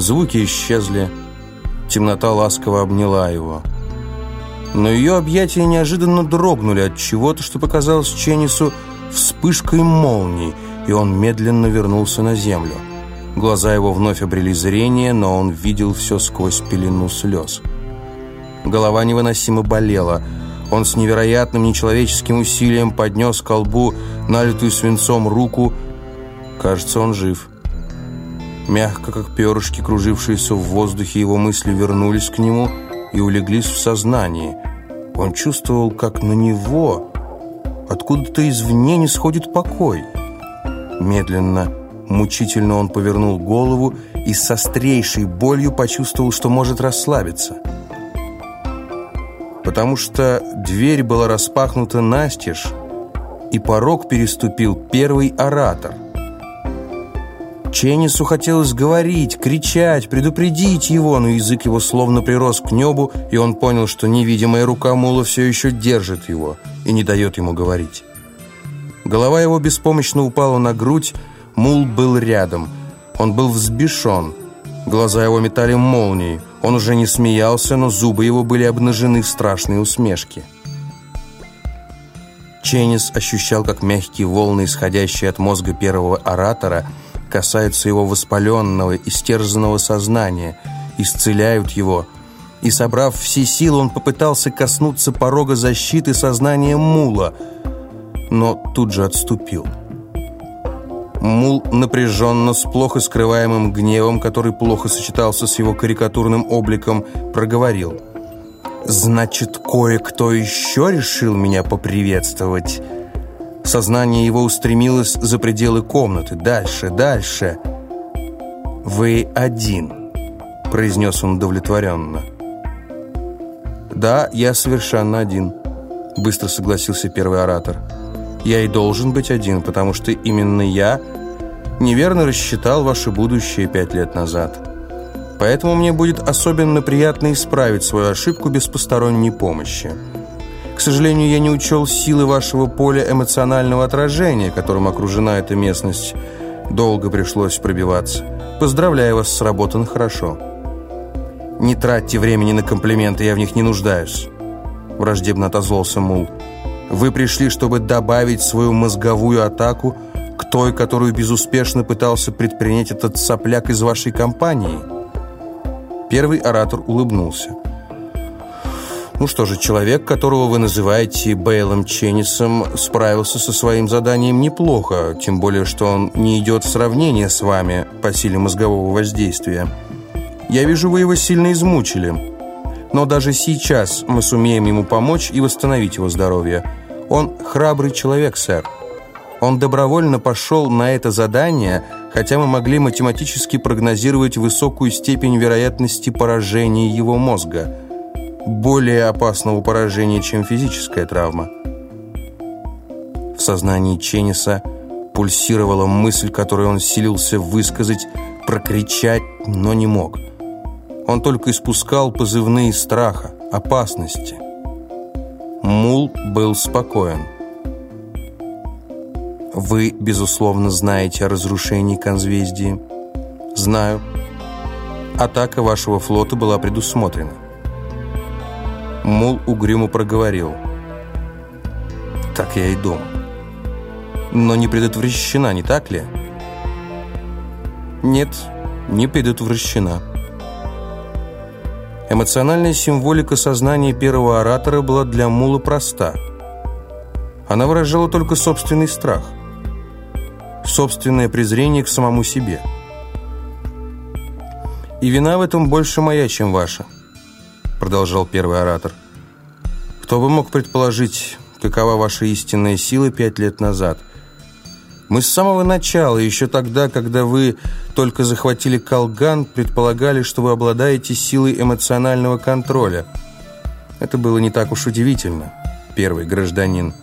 Звуки исчезли. Темнота ласково обняла его. Но ее объятия неожиданно дрогнули от чего-то, что показалось Ченнису вспышкой молнии, и он медленно вернулся на землю. Глаза его вновь обрели зрение, но он видел все сквозь пелену слез. Голова невыносимо болела. Он с невероятным нечеловеческим усилием поднес колбу налитую свинцом руку. Кажется, он жив. Мягко, как перышки, кружившиеся в воздухе, его мысли вернулись к нему и улеглись в сознании. Он чувствовал, как на него откуда-то извне не сходит покой. Медленно, мучительно он повернул голову и с острейшей болью почувствовал, что может расслабиться. Потому что дверь была распахнута настежь, и порог переступил первый оратор – Ченнису хотелось говорить, кричать, предупредить его, но язык его словно прирос к небу, и он понял, что невидимая рука Мула все еще держит его и не дает ему говорить. Голова его беспомощно упала на грудь, Мул был рядом. Он был взбешен. Глаза его метали молнии. Он уже не смеялся, но зубы его были обнажены в страшной усмешке. Ченнис ощущал, как мягкие волны, исходящие от мозга первого оратора – касаются его воспаленного, истерзанного сознания, исцеляют его. И, собрав все силы, он попытался коснуться порога защиты сознания Мула, но тут же отступил. Мул напряженно, с плохо скрываемым гневом, который плохо сочетался с его карикатурным обликом, проговорил. «Значит, кое-кто еще решил меня поприветствовать?» Сознание его устремилось за пределы комнаты, дальше, дальше. «Вы один», — произнес он удовлетворенно. «Да, я совершенно один», — быстро согласился первый оратор. «Я и должен быть один, потому что именно я неверно рассчитал ваше будущее пять лет назад. Поэтому мне будет особенно приятно исправить свою ошибку без посторонней помощи». К сожалению, я не учел силы вашего поля эмоционального отражения, которым окружена эта местность. Долго пришлось пробиваться. Поздравляю вас, сработано хорошо. Не тратьте времени на комплименты, я в них не нуждаюсь. Враждебно отозвался Мул. Вы пришли, чтобы добавить свою мозговую атаку к той, которую безуспешно пытался предпринять этот сопляк из вашей компании. Первый оратор улыбнулся. Ну что же, человек, которого вы называете Бейлом Ченнисом, справился со своим заданием неплохо, тем более, что он не идет в сравнение с вами по силе мозгового воздействия. Я вижу, вы его сильно измучили. Но даже сейчас мы сумеем ему помочь и восстановить его здоровье. Он храбрый человек, сэр. Он добровольно пошел на это задание, хотя мы могли математически прогнозировать высокую степень вероятности поражения его мозга – более опасного поражения, чем физическая травма. В сознании Ченниса пульсировала мысль, которую он силился высказать, прокричать, но не мог. Он только испускал позывные страха, опасности. Мул был спокоен. «Вы, безусловно, знаете о разрушении конзвездии?» «Знаю. Атака вашего флота была предусмотрена. Мул угрюмо проговорил. Так я и думал. Но не предотвращена, не так ли? Нет, не предотвращена. Эмоциональная символика сознания первого оратора была для Мула проста. Она выражала только собственный страх, собственное презрение к самому себе. И вина в этом больше моя, чем ваша продолжал первый оратор. «Кто бы мог предположить, какова ваша истинная сила пять лет назад? Мы с самого начала, еще тогда, когда вы только захватили Колган, предполагали, что вы обладаете силой эмоционального контроля. Это было не так уж удивительно, первый гражданин.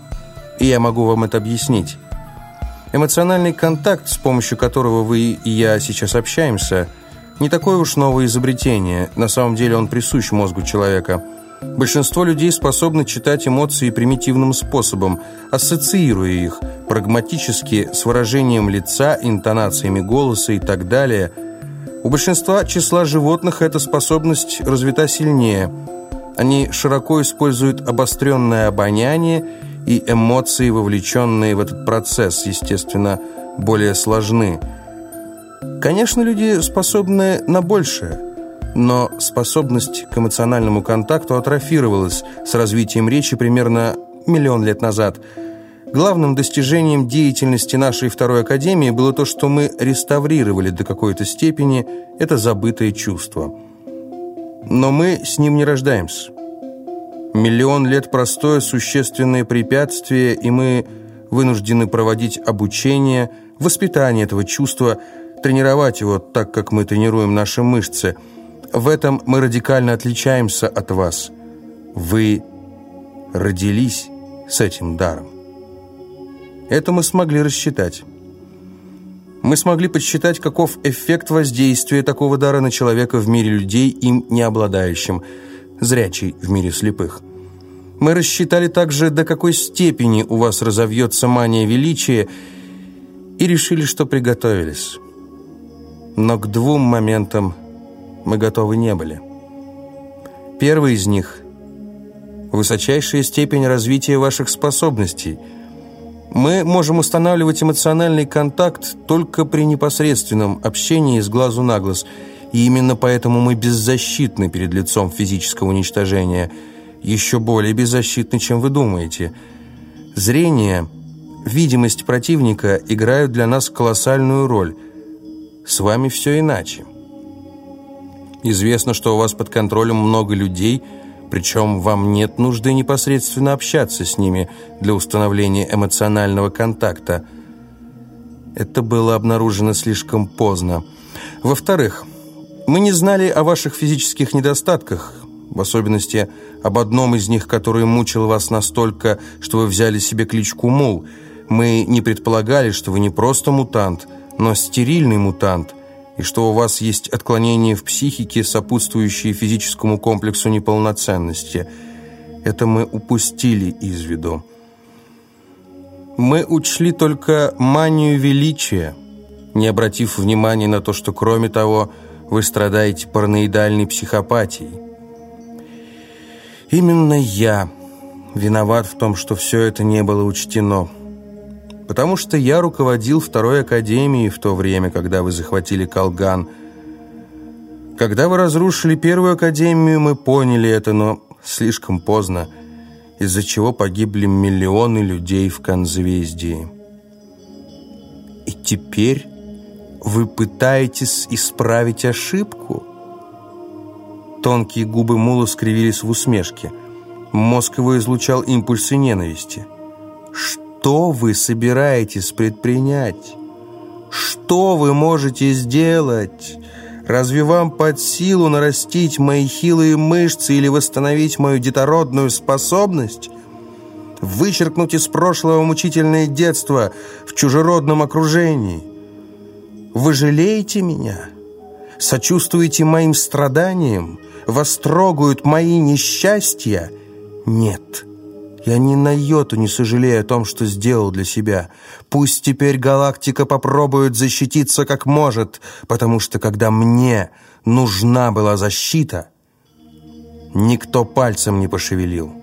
И я могу вам это объяснить. Эмоциональный контакт, с помощью которого вы и я сейчас общаемся – не такое уж новое изобретение, на самом деле он присущ мозгу человека. Большинство людей способны читать эмоции примитивным способом, ассоциируя их прагматически с выражением лица, интонациями голоса и так далее. У большинства числа животных эта способность развита сильнее. Они широко используют обостренное обоняние, и эмоции, вовлеченные в этот процесс, естественно, более сложны. Конечно, люди способны на большее, но способность к эмоциональному контакту атрофировалась с развитием речи примерно миллион лет назад – Главным достижением деятельности нашей второй академии было то, что мы реставрировали до какой-то степени это забытое чувство. Но мы с ним не рождаемся. Миллион лет простое существенное препятствие, и мы вынуждены проводить обучение, воспитание этого чувства, тренировать его так, как мы тренируем наши мышцы. В этом мы радикально отличаемся от вас. Вы родились с этим даром. Это мы смогли рассчитать. Мы смогли подсчитать, каков эффект воздействия такого дара на человека в мире людей, им не обладающим, зрячий в мире слепых. Мы рассчитали также, до какой степени у вас разовьется мания величия, и решили, что приготовились. Но к двум моментам мы готовы не были. Первый из них – высочайшая степень развития ваших способностей – мы можем устанавливать эмоциональный контакт только при непосредственном общении с глазу на глаз, и именно поэтому мы беззащитны перед лицом физического уничтожения, еще более беззащитны, чем вы думаете. Зрение, видимость противника играют для нас колоссальную роль. С вами все иначе. Известно, что у вас под контролем много людей – причем вам нет нужды непосредственно общаться с ними для установления эмоционального контакта. Это было обнаружено слишком поздно. Во-вторых, мы не знали о ваших физических недостатках, в особенности об одном из них, который мучил вас настолько, что вы взяли себе кличку Мул. Мы не предполагали, что вы не просто мутант, но стерильный мутант, и что у вас есть отклонения в психике, сопутствующие физическому комплексу неполноценности. Это мы упустили из виду. Мы учли только манию величия, не обратив внимания на то, что, кроме того, вы страдаете параноидальной психопатией. Именно я виноват в том, что все это не было учтено потому что я руководил второй академией в то время, когда вы захватили Колган. Когда вы разрушили первую академию, мы поняли это, но слишком поздно, из-за чего погибли миллионы людей в Конзвездии. И теперь вы пытаетесь исправить ошибку? Тонкие губы Мула скривились в усмешке. Мозг его излучал импульсы ненависти. Что? Что вы собираетесь предпринять? Что вы можете сделать? Разве вам под силу нарастить мои хилые мышцы или восстановить мою детородную способность? Вычеркнуть из прошлого мучительное детство в чужеродном окружении? Вы жалеете меня? Сочувствуете моим страданиям? Вас трогают мои несчастья? Нет. Я ни на йоту не сожалею о том, что сделал для себя. Пусть теперь галактика попробует защититься как может, потому что когда мне нужна была защита, никто пальцем не пошевелил.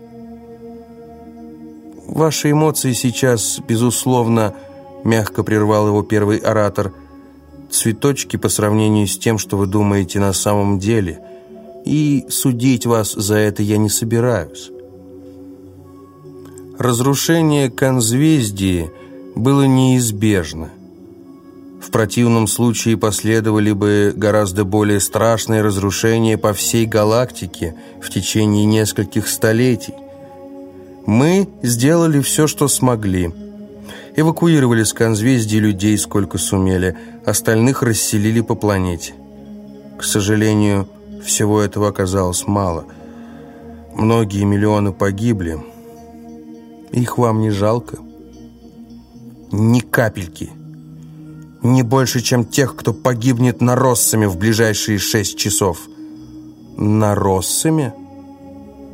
Ваши эмоции сейчас, безусловно, мягко прервал его первый оратор, цветочки по сравнению с тем, что вы думаете на самом деле, и судить вас за это я не собираюсь. Разрушение конзвездии было неизбежно. В противном случае последовали бы гораздо более страшные разрушения по всей галактике в течение нескольких столетий. Мы сделали все, что смогли. Эвакуировали с конзвездий людей, сколько сумели. Остальных расселили по планете. К сожалению, всего этого оказалось мало. Многие миллионы погибли. Их вам не жалко? Ни капельки. Не больше, чем тех, кто погибнет на Россами в ближайшие шесть часов. На Россами?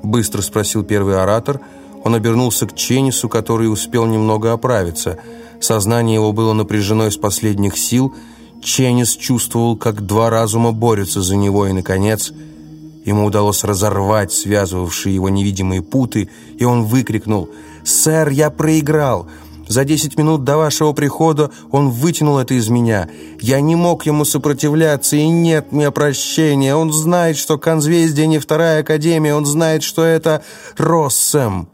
Быстро спросил первый оратор. Он обернулся к Ченнису, который успел немного оправиться. Сознание его было напряжено из последних сил, Ченнис чувствовал, как два разума борются за него, и, наконец, ему удалось разорвать связывавшие его невидимые путы, и он выкрикнул «Сэр, я проиграл!» За десять минут до вашего прихода он вытянул это из меня. Я не мог ему сопротивляться, и нет мне прощения. Он знает, что конзвездие не вторая академия, он знает, что это Россем».